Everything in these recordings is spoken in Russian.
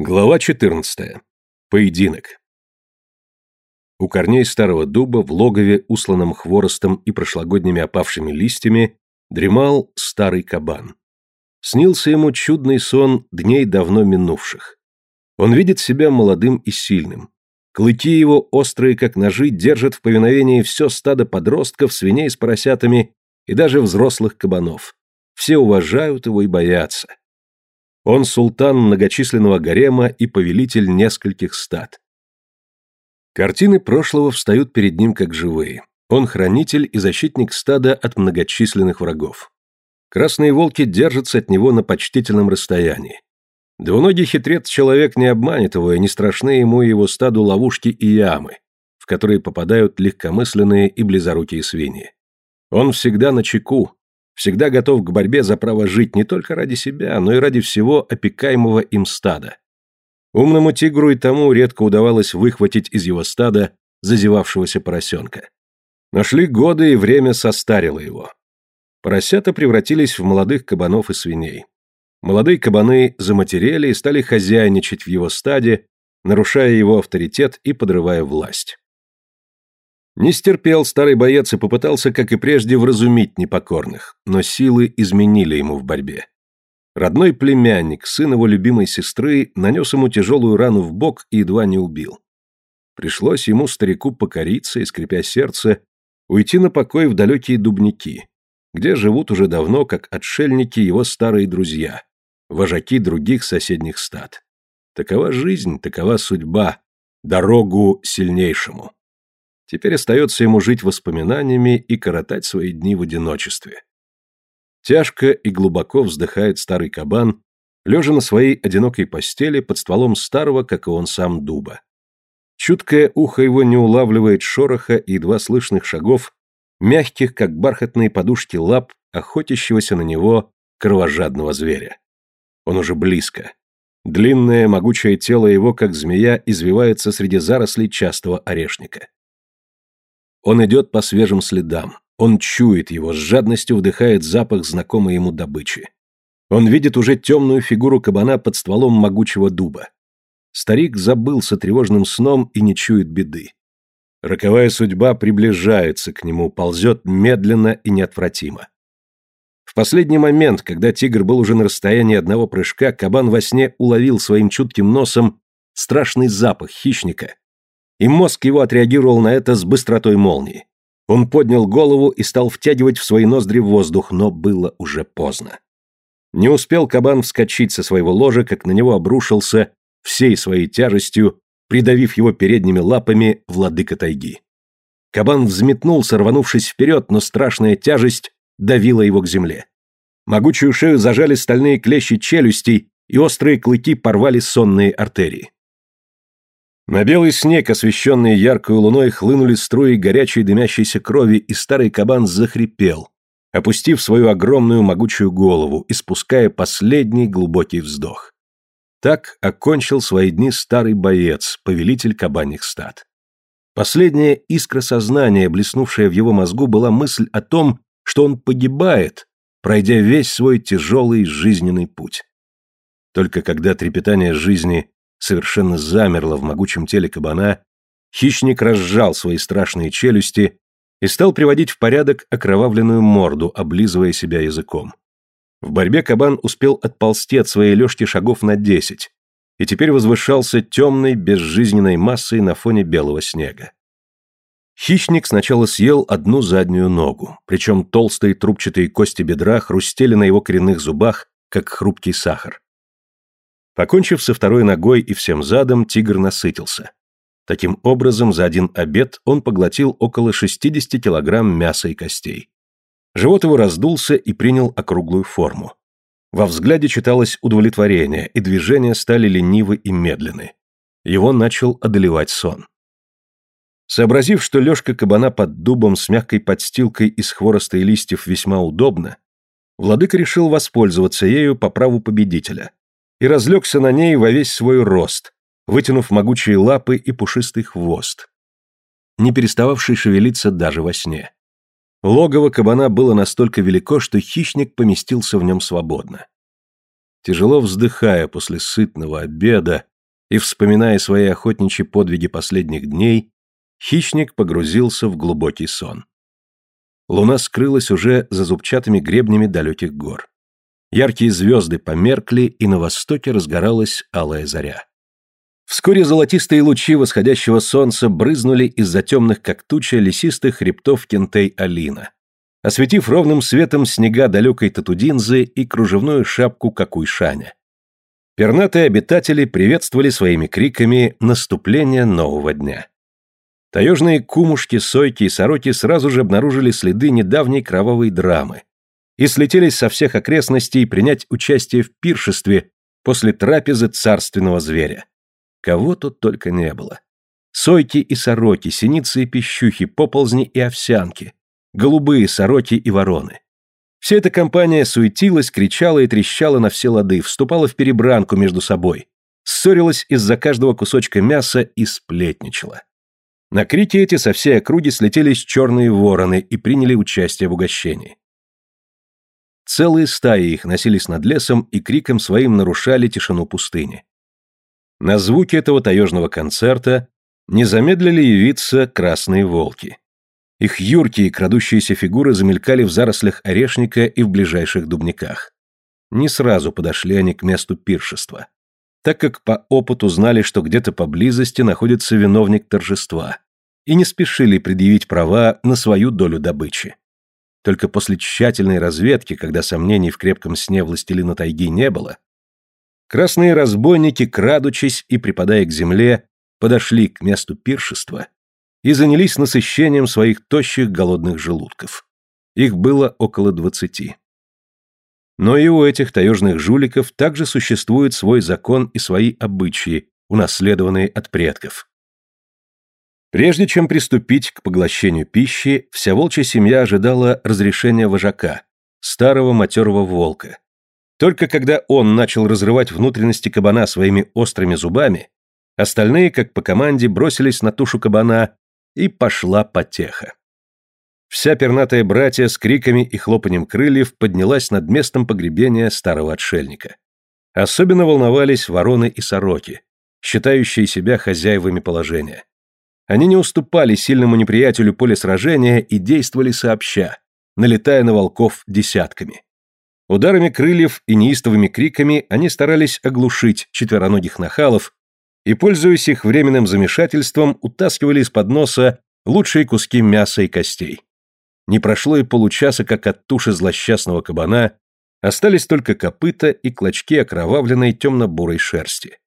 Глава 14. Поединок. У корней старого дуба в логове, усланном хворостом и прошлогодними опавшими листьями, дремал старый кабан. Снился ему чудный сон дней давно минувших. Он видит себя молодым и сильным. Клыки его, острые как ножи, держат в повиновении все стадо подростков, свиней с поросятами и даже взрослых кабанов. Все уважают его и боятся. Он султан многочисленного гарема и повелитель нескольких стад. Картины прошлого встают перед ним как живые. Он хранитель и защитник стада от многочисленных врагов. Красные волки держатся от него на почтительном расстоянии. Двуногий хитрец-человек не обманет его, и не страшны ему и его стаду ловушки и ямы, в которые попадают легкомысленные и близорукие свиньи. Он всегда на чеку, всегда готов к борьбе за право жить не только ради себя, но и ради всего опекаемого им стада. Умному тигру и тому редко удавалось выхватить из его стада зазевавшегося поросенка. Нашли годы, и время состарило его. Поросята превратились в молодых кабанов и свиней. Молодые кабаны заматерели и стали хозяйничать в его стаде, нарушая его авторитет и подрывая власть. Не стерпел старый боец и попытался, как и прежде, вразумить непокорных, но силы изменили ему в борьбе. Родной племянник, сын его любимой сестры, нанес ему тяжелую рану в бок и едва не убил. Пришлось ему, старику, покориться и, скрипя сердце, уйти на покой в далекие дубники, где живут уже давно, как отшельники, его старые друзья, вожаки других соседних стад. Такова жизнь, такова судьба, дорогу сильнейшему. Теперь остается ему жить воспоминаниями и коротать свои дни в одиночестве. Тяжко и глубоко вздыхает старый кабан, лежа на своей одинокой постели под стволом старого, как и он сам, дуба. Чуткое ухо его не улавливает шороха и едва слышных шагов, мягких, как бархатные подушки лап, охотящегося на него кровожадного зверя. Он уже близко. Длинное, могучее тело его, как змея, извивается среди зарослей частого орешника. Он идет по свежим следам. Он чует его, с жадностью вдыхает запах знакомой ему добычи. Он видит уже темную фигуру кабана под стволом могучего дуба. Старик забылся тревожным сном и не чует беды. Роковая судьба приближается к нему, ползет медленно и неотвратимо. В последний момент, когда тигр был уже на расстоянии одного прыжка, кабан во сне уловил своим чутким носом страшный запах хищника и мозг его отреагировал на это с быстротой молнии. Он поднял голову и стал втягивать в свои ноздри воздух, но было уже поздно. Не успел кабан вскочить со своего ложа, как на него обрушился всей своей тяжестью, придавив его передними лапами владыка тайги. Кабан взметнулся, рванувшись вперед, но страшная тяжесть давила его к земле. Могучую шею зажали стальные клещи челюстей, и острые клыки порвали сонные артерии. На белый снег, освещенный яркой луной, хлынули струи горячей дымящейся крови, и старый кабан захрипел, опустив свою огромную могучую голову, испуская последний глубокий вздох. Так окончил свои дни старый боец, повелитель кабаньих стад. Последняя искра сознания, блеснувшая в его мозгу, была мысль о том, что он погибает, пройдя весь свой тяжелый жизненный путь. Только когда трепетание жизни совершенно замерло в могучем теле кабана, хищник разжал свои страшные челюсти и стал приводить в порядок окровавленную морду, облизывая себя языком. В борьбе кабан успел отползти от своей лёжки шагов на десять и теперь возвышался темной, безжизненной массой на фоне белого снега. Хищник сначала съел одну заднюю ногу, причем толстые трубчатые кости бедра хрустели на его коренных зубах, как хрупкий сахар. Покончив со второй ногой и всем задом, тигр насытился. Таким образом, за один обед он поглотил около 60 килограмм мяса и костей. Живот его раздулся и принял округлую форму. Во взгляде читалось удовлетворение, и движения стали ленивы и медленны. Его начал одолевать сон. Сообразив, что лёжка кабана под дубом с мягкой подстилкой из хвороста и листьев весьма удобна, владыка решил воспользоваться ею по праву победителя и разлегся на ней во весь свой рост, вытянув могучие лапы и пушистый хвост, не перестававший шевелиться даже во сне. Логово кабана было настолько велико, что хищник поместился в нем свободно. Тяжело вздыхая после сытного обеда и вспоминая свои охотничьи подвиги последних дней, хищник погрузился в глубокий сон. Луна скрылась уже за зубчатыми гребнями далеких гор. Яркие звезды померкли, и на востоке разгоралась алая заря. Вскоре золотистые лучи восходящего солнца брызнули из-за темных, как туча, лесистых хребтов Кентей-Алина, осветив ровным светом снега далекой Татудинзы и кружевную шапку Какуйшаня. Пернатые обитатели приветствовали своими криками наступление нового дня. Таежные кумушки, сойки и сороки сразу же обнаружили следы недавней кровавой драмы, и слетелись со всех окрестностей принять участие в пиршестве после трапезы царственного зверя. Кого тут только не было. Сойки и сороки, синицы и пищухи, поползни и овсянки, голубые сороки и вороны. Вся эта компания суетилась, кричала и трещала на все лады, вступала в перебранку между собой, ссорилась из-за каждого кусочка мяса и сплетничала. На крики эти со всей округи слетелись черные вороны и приняли участие в угощении. Целые стаи их носились над лесом и криком своим нарушали тишину пустыни. На звуки этого таежного концерта не замедлили явиться красные волки. Их юркие крадущиеся фигуры замелькали в зарослях орешника и в ближайших дубниках. Не сразу подошли они к месту пиршества, так как по опыту знали, что где-то поблизости находится виновник торжества, и не спешили предъявить права на свою долю добычи. Только после тщательной разведки, когда сомнений в крепком сне властелина тайги не было, красные разбойники, крадучись и припадая к земле, подошли к месту пиршества и занялись насыщением своих тощих голодных желудков. Их было около двадцати. Но и у этих таежных жуликов также существует свой закон и свои обычаи, унаследованные от предков. Прежде чем приступить к поглощению пищи, вся волчья семья ожидала разрешения вожака, старого матерого волка. Только когда он начал разрывать внутренности кабана своими острыми зубами, остальные, как по команде, бросились на тушу кабана, и пошла потеха. Вся пернатая братья с криками и хлопанием крыльев поднялась над местом погребения старого отшельника. Особенно волновались вороны и сороки, считающие себя хозяевами положения. Они не уступали сильному неприятелю поле сражения и действовали сообща, налетая на волков десятками. Ударами крыльев и неистовыми криками они старались оглушить четвероногих нахалов и, пользуясь их временным замешательством, утаскивали из-под носа лучшие куски мяса и костей. Не прошло и получаса, как от туши злосчастного кабана остались только копыта и клочки окровавленной темно-бурой шерсти.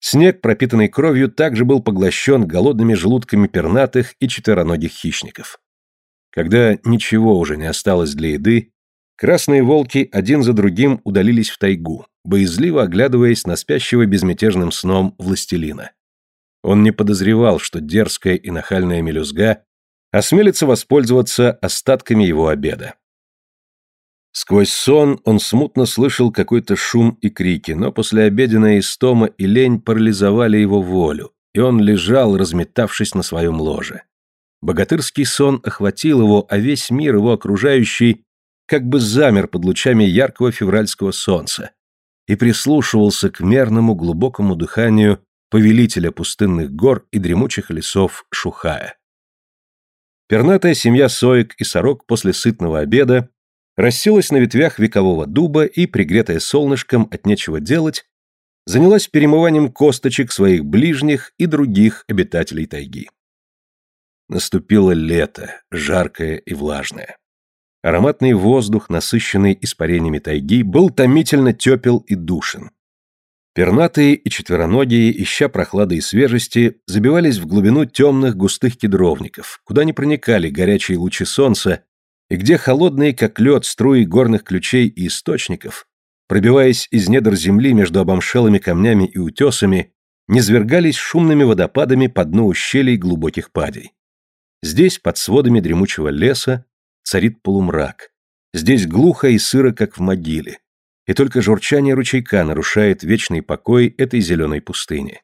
Снег, пропитанный кровью, также был поглощен голодными желудками пернатых и четвероногих хищников. Когда ничего уже не осталось для еды, красные волки один за другим удалились в тайгу, боязливо оглядываясь на спящего безмятежным сном властелина. Он не подозревал, что дерзкая и нахальная мелюзга осмелится воспользоваться остатками его обеда. Сквозь сон он смутно слышал какой-то шум и крики, но после обеденная истома и лень парализовали его волю, и он лежал, разметавшись на своем ложе. Богатырский сон охватил его, а весь мир его окружающий как бы замер под лучами яркого февральского солнца и прислушивался к мерному глубокому дыханию повелителя пустынных гор и дремучих лесов Шухая. Пернатая семья соек и сорок после сытного обеда расселась на ветвях векового дуба и, пригретая солнышком от нечего делать, занялась перемыванием косточек своих ближних и других обитателей тайги. Наступило лето, жаркое и влажное. Ароматный воздух, насыщенный испарениями тайги, был томительно тепел и душен. Пернатые и четвероногие, ища прохлады и свежести, забивались в глубину темных густых кедровников, куда не проникали горячие лучи солнца, и где холодные, как лед, струи горных ключей и источников, пробиваясь из недр земли между обомшелыми камнями и утесами, низвергались шумными водопадами по дну ущелий глубоких падей. Здесь, под сводами дремучего леса, царит полумрак. Здесь глухо и сыро, как в могиле. И только журчание ручейка нарушает вечный покой этой зеленой пустыни.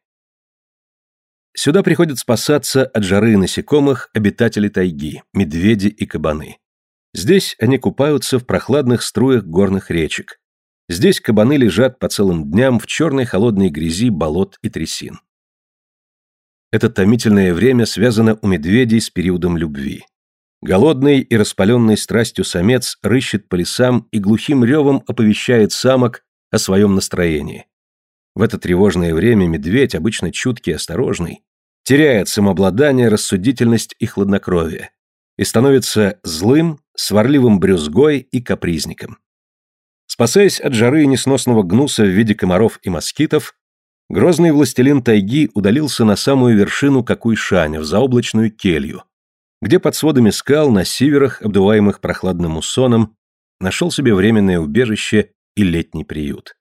Сюда приходят спасаться от жары насекомых обитатели тайги, медведи и кабаны. Здесь они купаются в прохладных струях горных речек. Здесь кабаны лежат по целым дням в черной холодной грязи болот и трясин. Это томительное время связано у медведей с периодом любви. Голодный и распаленный страстью самец рыщет по лесам и глухим ревом оповещает самок о своем настроении. В это тревожное время медведь, обычно чуткий и осторожный, теряет самообладание, рассудительность и хладнокровие, и становится злым, сварливым брюзгой и капризником. Спасаясь от жары и несносного гнуса в виде комаров и москитов, грозный властелин тайги удалился на самую вершину Какуйшаня, в заоблачную келью, где под сводами скал на северах, обдуваемых прохладным муссоном, нашел себе временное убежище и летний приют.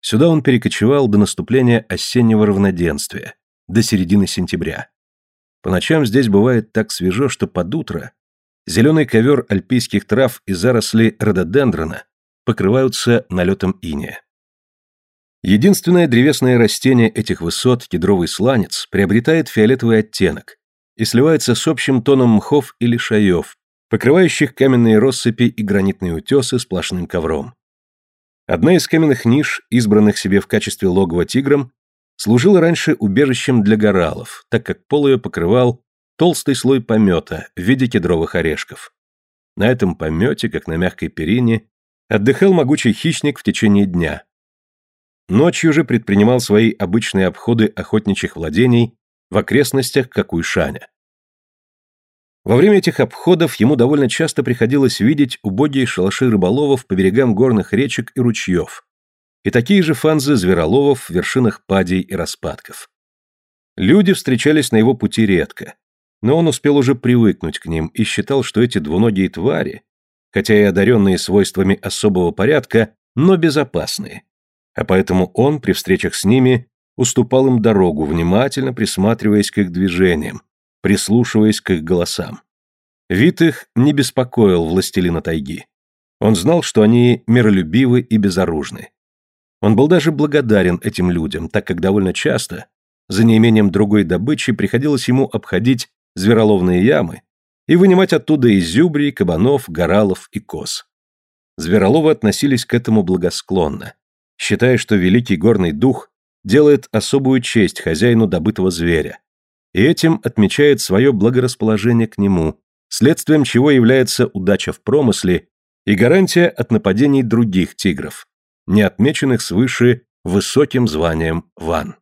Сюда он перекочевал до наступления осеннего равноденствия, до середины сентября. По ночам здесь бывает так свежо, что под утро зеленый ковер альпийских трав и заросли рододендрона покрываются налетом иния. Единственное древесное растение этих высот, кедровый сланец, приобретает фиолетовый оттенок и сливается с общим тоном мхов или шаев, покрывающих каменные россыпи и гранитные утесы сплошным ковром. Одна из каменных ниш, избранных себе в качестве логова тигром, служила раньше убежищем для горалов, так как пол ее покрывал толстый слой помета в виде кедровых орешков. На этом помете, как на мягкой перине, отдыхал могучий хищник в течение дня. Ночью же предпринимал свои обычные обходы охотничьих владений в окрестностях Какуйшаня. Во время этих обходов ему довольно часто приходилось видеть убогие шалаши рыболовов по берегам горных речек и ручьев, и такие же фанзы звероловов в вершинах падей и распадков. Люди встречались на его пути редко, но он успел уже привыкнуть к ним и считал, что эти двуногие твари, хотя и одаренные свойствами особого порядка, но безопасные. А поэтому он при встречах с ними уступал им дорогу, внимательно присматриваясь к их движениям, прислушиваясь к их голосам. Вид их не беспокоил властелина тайги. Он знал, что они миролюбивы и безоружны. Он был даже благодарен этим людям, так как довольно часто, за неимением другой добычи, приходилось ему обходить звероловные ямы и вынимать оттуда изюбрий, кабанов, горалов и коз. Звероловы относились к этому благосклонно, считая, что великий горный дух делает особую честь хозяину добытого зверя, и этим отмечает свое благорасположение к нему, следствием чего является удача в промысле и гарантия от нападений других тигров не отмеченных свыше высоким званием ван.